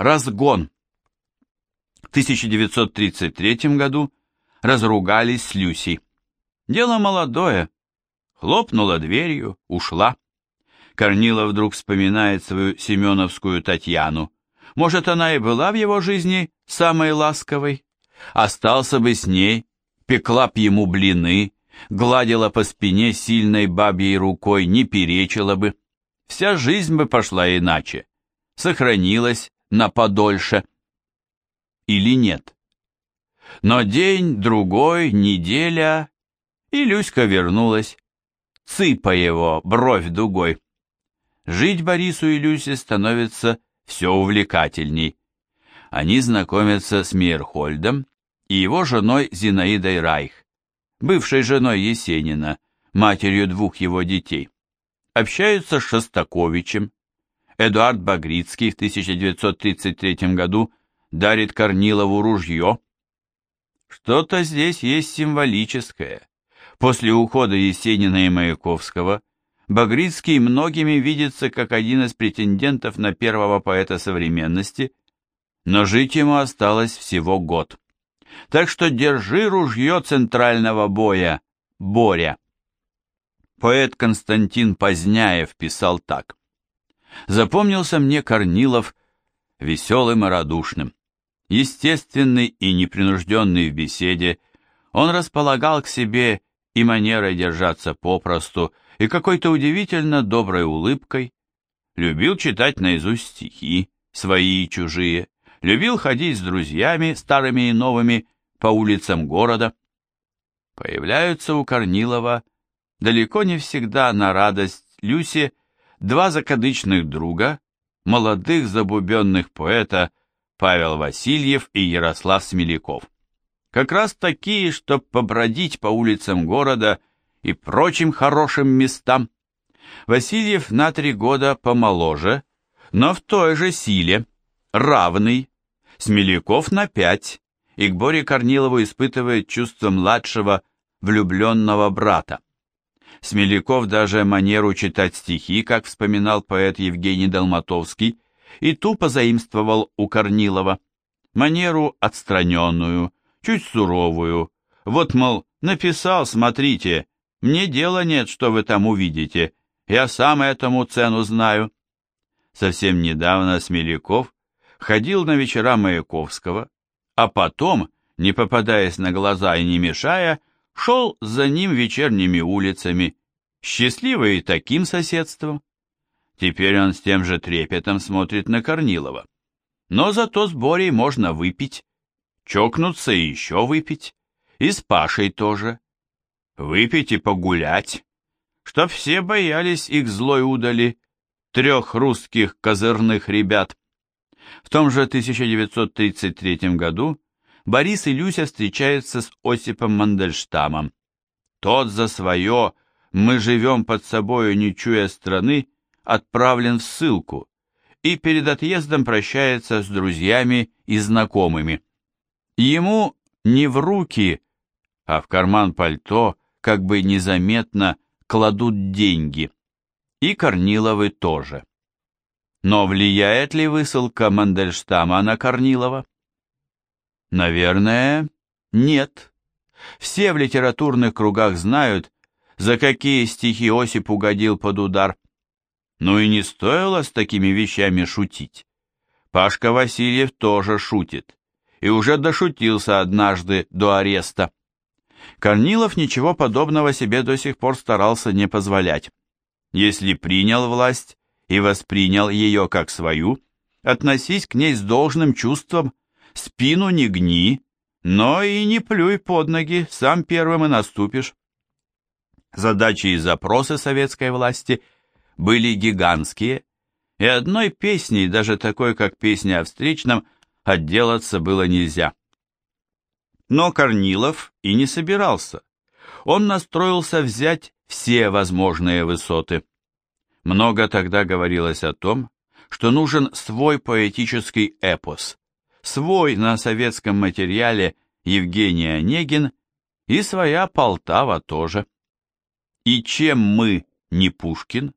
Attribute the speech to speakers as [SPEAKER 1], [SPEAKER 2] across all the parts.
[SPEAKER 1] Разгон. В 1933 году разругались с Люси. Дело молодое. Хлопнула дверью, ушла. Корнилов вдруг вспоминает свою семеновскую Татьяну. Может, она и была в его жизни самой ласковой? Остался бы с ней, пекла б ему блины, гладила по спине сильной бабьей рукой, не перечила бы. Вся жизнь бы пошла иначе, сохранилась на подольше. Или нет? Но день, другой, неделя, и Люська вернулась, цыпа его, бровь дугой. Жить Борису и Люсе становится все увлекательней. Они знакомятся с Мейерхольдом и его женой Зинаидой Райх, бывшей женой Есенина, матерью двух его детей. Общаются с Шостаковичем. Эдуард Багрицкий в 1933 году дарит Корнилову ружье. Что-то здесь есть символическое. После ухода Есенина и Маяковского Багрицкий многими видится как один из претендентов на первого поэта современности, но жить ему осталось всего год. Так что держи ружье центрального боя, Боря. Поэт Константин Поздняев писал так. «Запомнился мне Корнилов веселым и радушным. Естественный и непринужденный в беседе, он располагал к себе и манерой держаться попросту, и какой-то удивительно доброй улыбкой, любил читать наизусть стихи, свои и чужие, любил ходить с друзьями, старыми и новыми, по улицам города. Появляются у Корнилова далеко не всегда на радость Люсе два закадычных друга, молодых забубенных поэта Павел Васильев и Ярослав Смеляков. Как раз такие, чтоб побродить по улицам города и прочим хорошим местам. Васильев на три года помоложе, но в той же силе, равный. Смеляков на пять, и к Боре Корнилову испытывает чувство младшего влюбленного брата. Смеляков даже манеру читать стихи, как вспоминал поэт Евгений Долматовский, и тупо заимствовал у Корнилова. Манеру отстраненную, чуть суровую. Вот, мол, написал, смотрите, мне дела нет, что вы там увидите, я сам этому цену знаю. Совсем недавно Смеляков ходил на вечера Маяковского, а потом, не попадаясь на глаза и не мешая, шел за ним вечерними улицами, счастливый таким соседством. Теперь он с тем же трепетом смотрит на Корнилова. Но зато с Борей можно выпить, чокнуться и еще выпить, и с Пашей тоже. Выпить и погулять, чтоб все боялись их злой удали, трех русских козырных ребят. В том же 1933 году Борис и Люся встречаются с Осипом Мандельштамом. Тот за свое «мы живем под собою, не чуя страны» отправлен в ссылку и перед отъездом прощается с друзьями и знакомыми. Ему не в руки, а в карман пальто, как бы незаметно, кладут деньги. И Корниловы тоже. Но влияет ли высылка Мандельштама на Корнилова? Наверное, нет. Все в литературных кругах знают, за какие стихи Осип угодил под удар. Ну и не стоило с такими вещами шутить. Пашка Васильев тоже шутит. И уже дошутился однажды до ареста. Корнилов ничего подобного себе до сих пор старался не позволять. Если принял власть и воспринял ее как свою, относись к ней с должным чувством, спину не гни, но и не плюй под ноги, сам первым и наступишь. Задачи и запросы советской власти были гигантские, и одной песней, даже такой, как песня о встречном, отделаться было нельзя. Но Корнилов и не собирался. Он настроился взять все возможные высоты. Много тогда говорилось о том, что нужен свой поэтический эпос, свой на советском материале Евгений Онегин и своя Полтава тоже. И чем мы не Пушкин?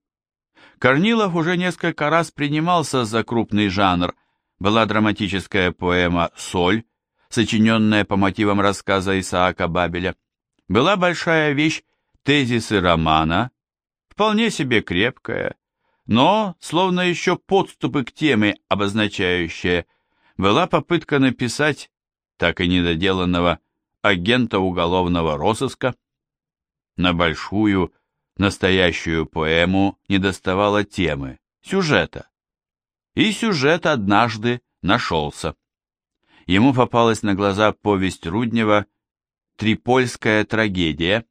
[SPEAKER 1] Корнилов уже несколько раз принимался за крупный жанр, была драматическая поэма «Соль», сочиненная по мотивам рассказа Исаака Бабеля. Была большая вещь «Тезисы романа», вполне себе крепкая, но, словно еще подступы к теме, обозначающая, была попытка написать, так и недоделанного, агента уголовного розыска. На большую, настоящую поэму недоставало темы, сюжета. И сюжет однажды нашелся. Ему попалась на глаза повесть Руднева «Трипольская трагедия»,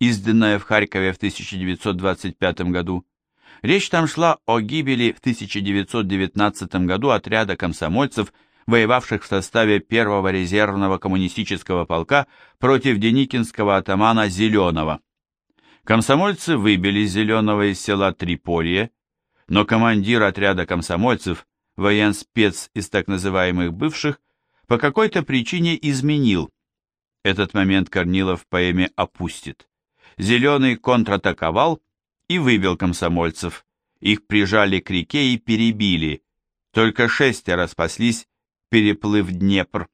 [SPEAKER 1] изданная в Харькове в 1925 году. Речь там шла о гибели в 1919 году отряда комсомольцев, воевавших в составе первого резервного коммунистического полка против деникинского атамана Зеленого. Комсомольцы выбили Зеленого из села Триполье, но командир отряда комсомольцев, военспец из так называемых бывших, по какой-то причине изменил. Этот момент Корнилов в поэме опустит. Зеленый контратаковал и выбил комсомольцев. Их прижали к реке и перебили. Только шестеро спаслись, переплыв Днепр.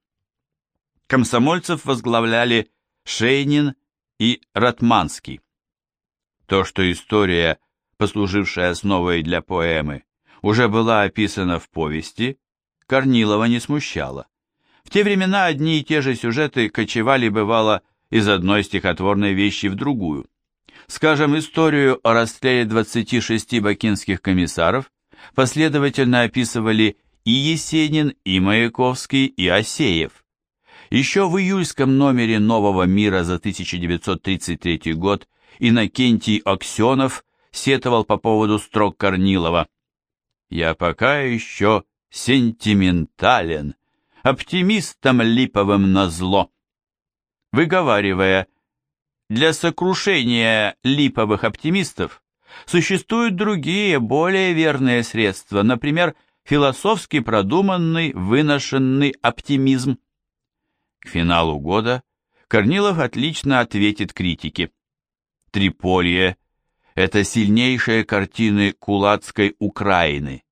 [SPEAKER 1] Комсомольцев возглавляли Шейнин и Ратманский. То, что история, послужившая основой для поэмы, уже была описана в повести, Корнилова не смущало. В те времена одни и те же сюжеты кочевали, бывало, из одной стихотворной вещи в другую. Скажем, историю о расстреле 26 бакинских комиссаров последовательно описывали и Есенин, и Маяковский, и Осеев. Еще в июльском номере «Нового мира» за 1933 год Иннокентий Аксенов сетовал по поводу строк Корнилова. «Я пока еще сентиментален, оптимистом липовым назло», выговаривая для сокрушения липовых оптимистов существуют другие, более верные средства, например, философски продуманный, выношенный оптимизм. К финалу года Корнилов отлично ответит критике. Триполье – это сильнейшие картины кулацкой Украины.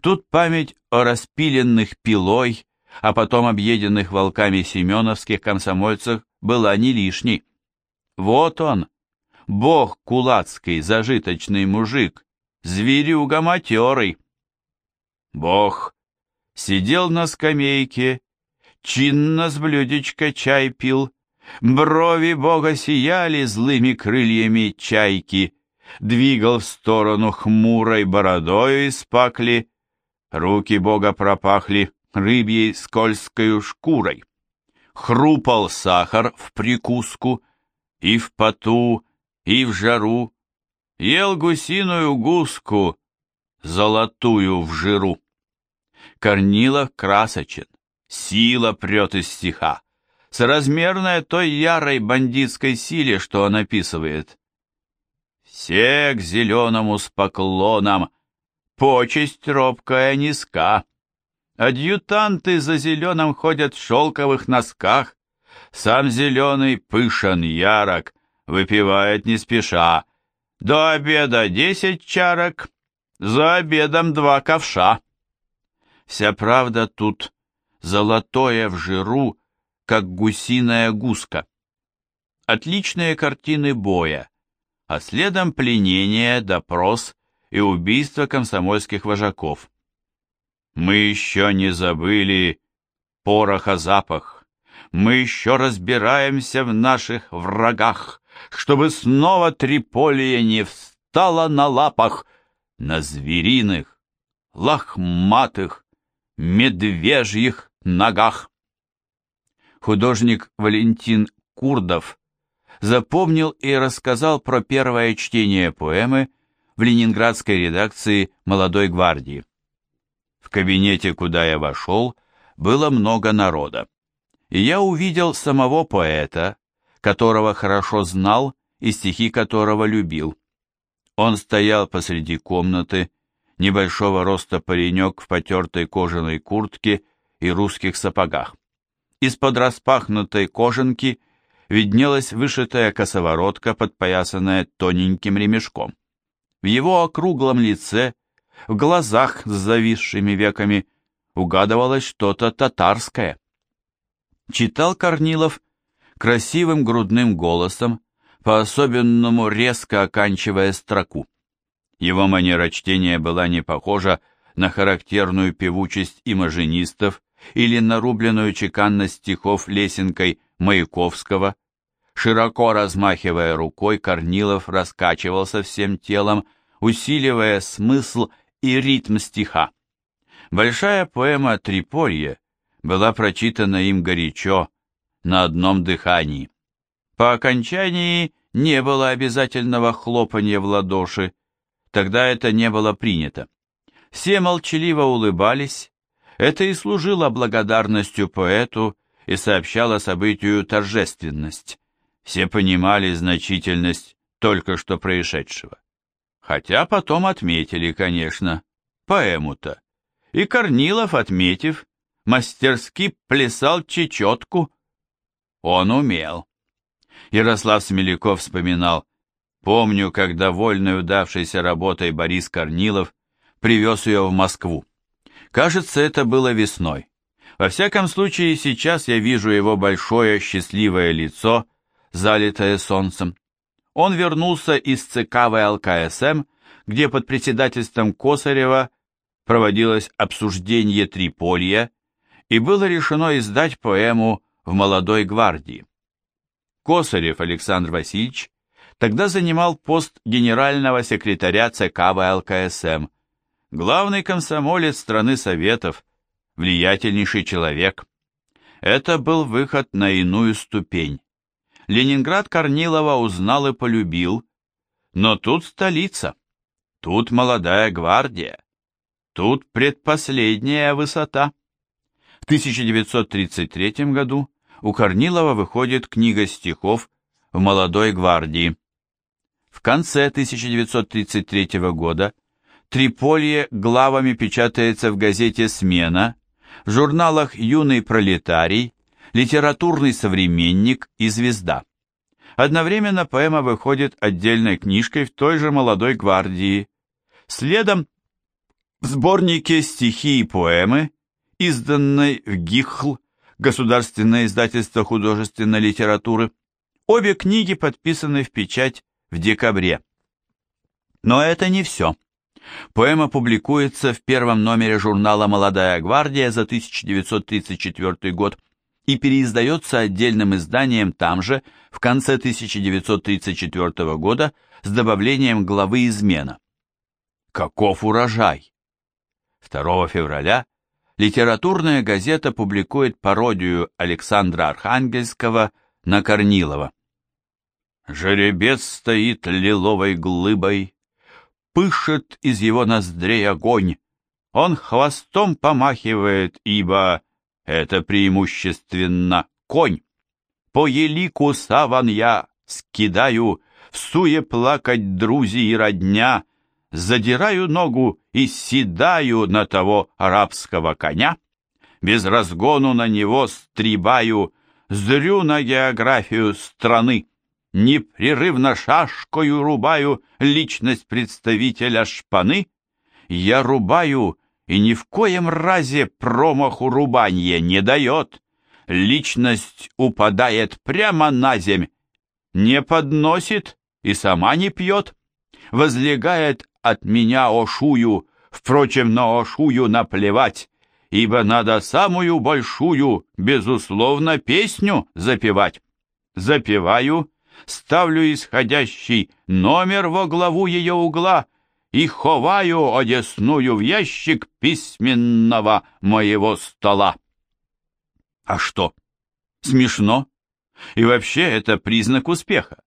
[SPEAKER 1] Тут память о распиленных пилой, а потом объеденных волками семеновских комсомольцах была не лишней. Вот он, бог кулацкий, зажиточный мужик, зверюга матерый. Бог сидел на скамейке, чинно с блюдечка чай пил, брови бога сияли злыми крыльями чайки, двигал в сторону хмурой бородою из пакли, руки бога пропахли рыбьей скользкою шкурой. Хрупал сахар в прикуску, и в поту, и в жару, ел гусиную гуску, золотую в жиру. Корнилов красочен, сила прет из стиха, соразмерная той ярой бандитской силе, что он описывает. Все к зеленому с поклоном, почесть робкая низка. Адъютанты за зеленым ходят в шелковых носках, сам зеленый пышен ярок, выпивает не спеша. До обеда десять чарок, за обедом два ковша. Вся правда тут золотое в жиру, как гусиная гуска. Отличные картины боя, а следом пленение, допрос и убийство комсомольских вожаков. Мы еще не забыли пороха запах. Мы еще разбираемся в наших врагах, чтобы снова Триполия не встала на лапах, на звериных, лохматых, медвежьих ногах. Художник Валентин Курдов запомнил и рассказал про первое чтение поэмы в ленинградской редакции «Молодой гвардии». В кабинете, куда я вошел, было много народа. И я увидел самого поэта, которого хорошо знал и стихи которого любил. Он стоял посреди комнаты, небольшого роста паренек в потертой кожаной куртке и русских сапогах. Из-под распахнутой кожанки виднелась вышитая косоворотка, подпоясанная тоненьким ремешком. В его округлом лице в глазах с зависшими веками угадывалось что-то татарское. Читал Корнилов красивым грудным голосом, по-особенному резко оканчивая строку. Его манера чтения была не похожа на характерную певучесть имажинистов или нарубленную чеканность стихов лесенкой Маяковского. Широко размахивая рукой, Корнилов раскачивался всем телом, усиливая смысл и ритм стиха. Большая поэма «Триполье» была прочитана им горячо, на одном дыхании. По окончании не было обязательного хлопанья в ладоши, тогда это не было принято. Все молчаливо улыбались, это и служило благодарностью поэту и сообщало событию торжественность. Все понимали значительность только что происшедшего. Хотя потом отметили, конечно, поэму-то. И Корнилов, отметив, мастерски плясал чечетку. Он умел. Ярослав Смеляков вспоминал, помню, как довольный удавшейся работой Борис Корнилов привез ее в Москву. Кажется, это было весной. Во всяком случае, сейчас я вижу его большое счастливое лицо, залитое солнцем. Он вернулся из ЦК ВЛКСМ, где под председательством Косарева проводилось обсуждение Триполья, и было решено издать поэму «В молодой гвардии». Косарев Александр Васильевич тогда занимал пост генерального секретаря ЦК ВЛКСМ, главный комсомолец страны Советов, влиятельнейший человек. Это был выход на иную ступень. Ленинград Корнилова узнал и полюбил, но тут столица, тут молодая гвардия, тут предпоследняя высота. В 1933 году у Корнилова выходит книга стихов «В молодой гвардии». В конце 1933 года Триполье главами печатается в газете «Смена», в журналах «Юный пролетарий», «Литературный современник» и «Звезда». Одновременно поэма выходит отдельной книжкой в той же «Молодой гвардии». Следом в сборнике «Стихи и поэмы», изданной в ГИХЛ, Государственное издательство художественной литературы, обе книги подписаны в печать в декабре. Но это не все. Поэма публикуется в первом номере журнала «Молодая гвардия» за 1934 год и переиздается отдельным изданием там же, в конце 1934 года, с добавлением главы «Измена». Каков урожай! 2 февраля литературная газета публикует пародию Александра Архангельского на Корнилова. «Жеребец стоит лиловой глыбой, пышет из его ноздрей огонь. Он хвостом помахивает, ибо это преимущественно конь. По елику я скидаю, всуе плакать друзи и родня, задираю ногу и седаю на того арабского коня, без разгону на него стрибаю, зрю на географию страны непрерывно шашкою рубаю личность представителя шпаны, я рубаю и ни в коем разе промаху рубанье не дает. Личность упадает прямо на земь, не подносит и сама не пьет, возлегает от меня ошую, впрочем, на ошую наплевать, ибо надо самую большую, безусловно, песню запевать. Запеваю ставлю исходящий номер во главу ее угла и ховаю одесную в ящик письменного моего стола. А что? Смешно? И вообще это признак успеха.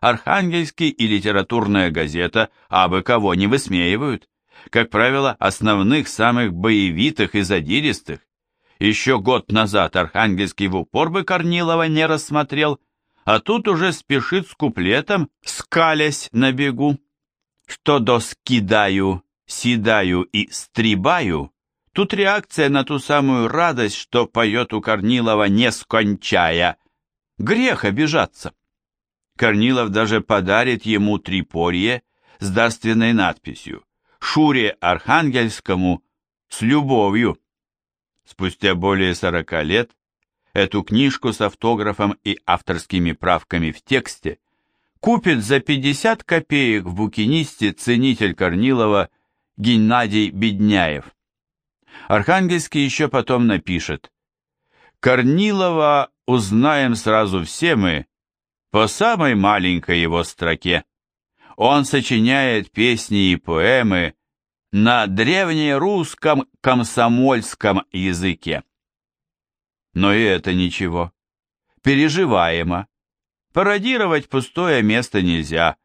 [SPEAKER 1] Архангельский и литературная газета абы кого не высмеивают. Как правило, основных самых боевитых и задиристых. Еще год назад Архангельский в упор бы Корнилова не рассмотрел, а тут уже спешит с куплетом, скалясь на бегу. Что до «скидаю», «седаю» и «стрибаю», тут реакция на ту самую радость, что поет у Корнилова, не скончая. Грех обижаться. Корнилов даже подарит ему трипорье с дарственной надписью «Шуре Архангельскому с любовью». спустя более 40 лет, эту книжку с автографом и авторскими правками в тексте купит за 50 копеек в букинисте ценитель Корнилова Геннадий Бедняев. Архангельский еще потом напишет «Корнилова узнаем сразу все мы по самой маленькой его строке. Он сочиняет песни и поэмы на древнерусском комсомольском языке. Но и это ничего. Переживаемо. Пародировать пустое место нельзя.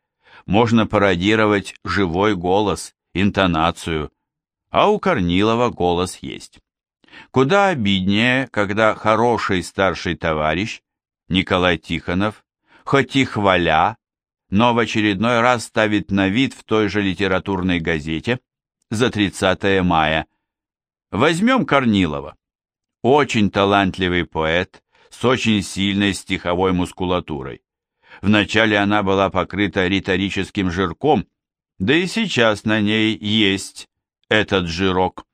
[SPEAKER 1] Можно пародировать живой голос, интонацию. А у Корнилова голос есть. Куда обиднее, когда хороший старший товарищ Николай Тихонов, хоть и хваля, но в очередной раз ставит на вид в той же литературной газете за 30 мая. Возьмем Корнилова. Очень талантливый поэт с очень сильной стиховой мускулатурой. Вначале она была покрыта риторическим жирком, да и сейчас на ней есть этот жирок.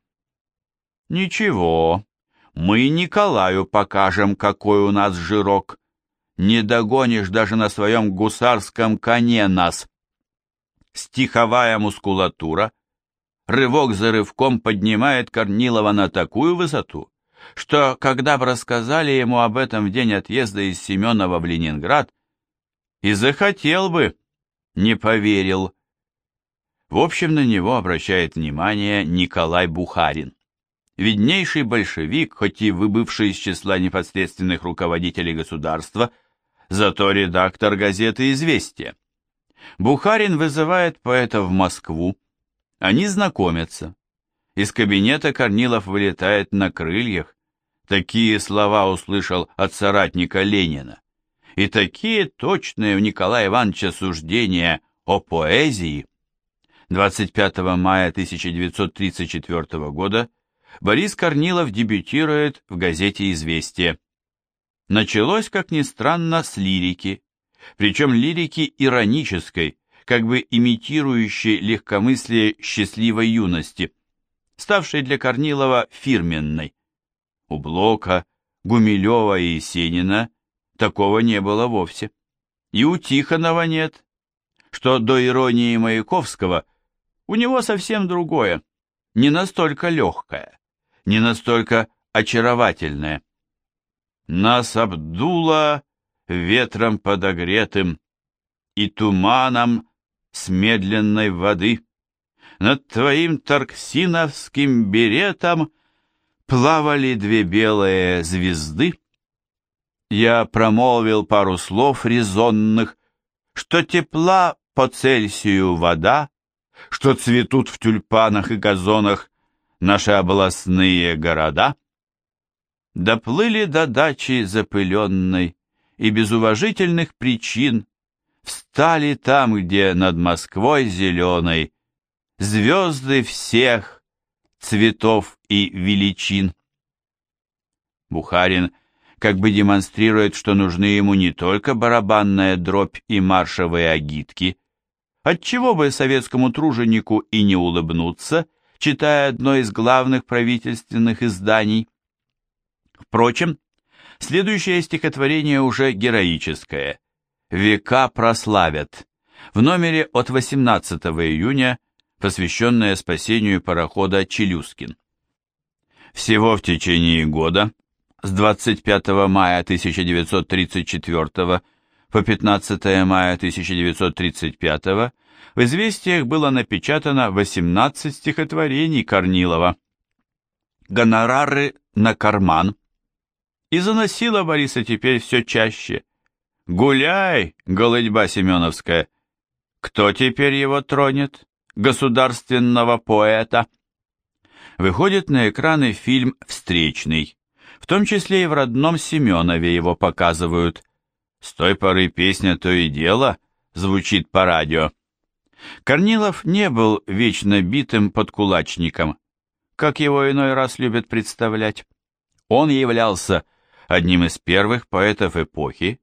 [SPEAKER 1] Ничего, мы Николаю покажем, какой у нас жирок. Не догонишь даже на своем гусарском коне нас. Стиховая мускулатура рывок за рывком поднимает Корнилова на такую высоту, что, когда бы рассказали ему об этом в день отъезда из Семенова в Ленинград, и захотел бы, не поверил. В общем, на него обращает внимание Николай Бухарин. Виднейший большевик, хоть и выбывший из числа непосредственных руководителей государства, зато редактор газеты «Известия». Бухарин вызывает поэта в Москву, они знакомятся. Из кабинета Корнилов вылетает на крыльях. Такие слова услышал от соратника Ленина. И такие точные у Николая Ивановича суждения о поэзии. 25 мая 1934 года Борис Корнилов дебютирует в газете «Известия». Началось, как ни странно, с лирики, причем лирики иронической, как бы имитирующей легкомыслие счастливой юности, ставшей для Корнилова фирменной. У Блока, Гумилева и Есенина такого не было вовсе. И у Тихонова нет. Что до иронии Маяковского, у него совсем другое, не настолько легкое, не настолько очаровательное. Нас обдуло ветром подогретым и туманом с медленной воды. Над твоим торксиновским беретом плавали две белые звезды. Я промолвил пару слов резонных, что тепла по Цельсию вода, что цветут в тюльпанах и газонах наши областные города. Доплыли до дачи запыленной, и без уважительных причин Встали там, где над Москвой зеленой Звезды всех цветов и величин. Бухарин как бы демонстрирует, что нужны ему не только барабанная дробь и маршевые агитки, отчего бы советскому труженику и не улыбнуться, читая одно из главных правительственных изданий. Впрочем, следующее стихотворение уже героическое, «Века прославят» в номере от 18 июня, посвященное спасению парохода «Челюскин». Всего в течение года, с 25 мая 1934 по 15 мая 1935 в «Известиях» было напечатано 18 стихотворений Корнилова. Гонорары на карман. И заносила Бориса теперь все чаще – Гуляй, голыдьба Семеновская. Кто теперь его тронет? Государственного поэта. Выходит на экраны фильм «Встречный». В том числе и в родном Семенове его показывают. С той поры песня «То и дело» звучит по радио. Корнилов не был вечно битым подкулачником, как его иной раз любят представлять. Он являлся одним из первых поэтов эпохи,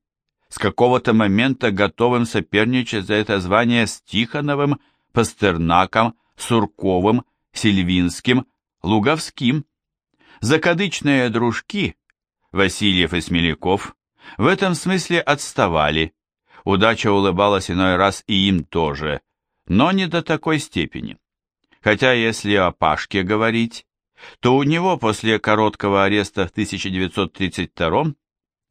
[SPEAKER 1] с какого-то момента готовым соперничать за это звание с Тихоновым, Пастернаком, Сурковым, Сильвинским, Луговским. Закадычные дружки, Васильев и Смеляков, в этом смысле отставали. Удача улыбалась иной раз и им тоже, но не до такой степени. Хотя, если о Пашке говорить, то у него после короткого ареста в 1932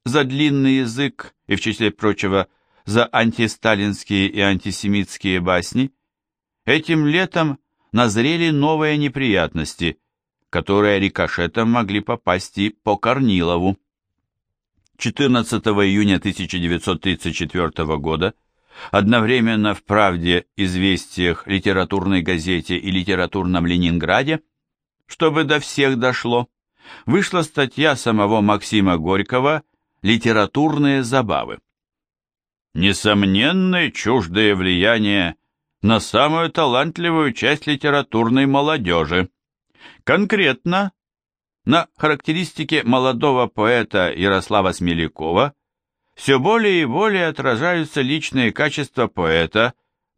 [SPEAKER 1] за длинный язык и, в числе прочего, за антисталинские и антисемитские басни, этим летом назрели новые неприятности, которые рикошетом могли попасть и по Корнилову. 14 июня 1934 года одновременно в «Правде», «Известиях», «Литературной газете» и «Литературном Ленинграде», чтобы до всех дошло, вышла статья самого Максима Горького «Литературные забавы». Несомненное чуждое влияние на самую талантливую часть литературной молодежи. Конкретно на характеристике молодого поэта Ярослава Смелякова все более и более отражаются личные качества поэта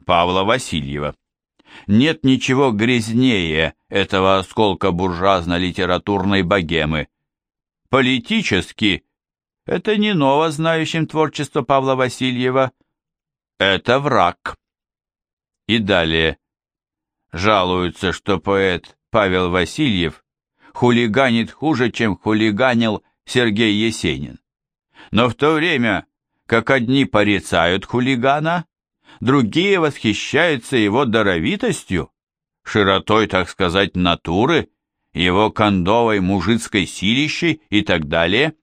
[SPEAKER 1] Павла Васильева. Нет ничего грязнее этого осколка буржуазно-литературной богемы. Политически это не ново знающим творчество Павла Васильева, это враг. И далее. Жалуются, что поэт Павел Васильев хулиганит хуже, чем хулиганил Сергей Есенин. Но в то время, как одни порицают хулигана, другие восхищаются его даровитостью, широтой, так сказать, натуры, его кондовой мужицкой силищей и так далее.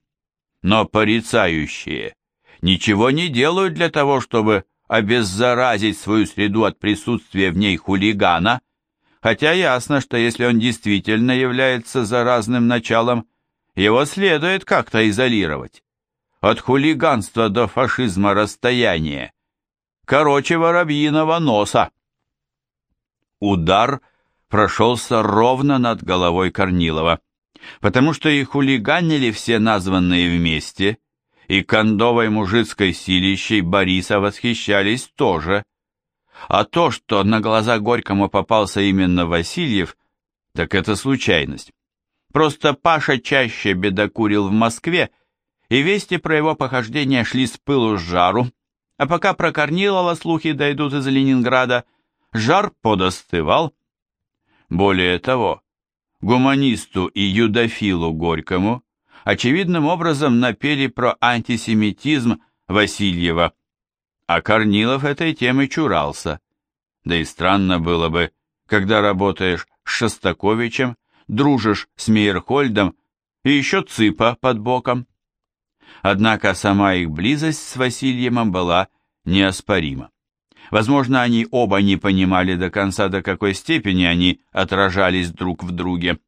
[SPEAKER 1] Но порицающие ничего не делают для того, чтобы обеззаразить свою среду от присутствия в ней хулигана, хотя ясно, что если он действительно является заразным началом, его следует как-то изолировать. От хулиганства до фашизма расстояние. Короче воробьиного носа. Удар прошелся ровно над головой Корнилова, потому что и хулиганили все названные вместе, и кондовой мужицкой силищей Бориса восхищались тоже. А то, что на глаза Горькому попался именно Васильев, так это случайность. Просто Паша чаще бедокурил в Москве, и вести про его похождения шли с пылу с жару, а пока про Корнилова слухи дойдут из Ленинграда, жар подостывал. Более того, гуманисту и юдофилу Горькому очевидным образом напели про антисемитизм Васильева, а Корнилов этой темы чурался. Да и странно было бы, когда работаешь с Шостаковичем, дружишь с Мейерхольдом и еще Цыпа под боком. Однако сама их близость с Васильевым была неоспорима. Возможно, они оба не понимали до конца, до какой степени они отражались друг в друге.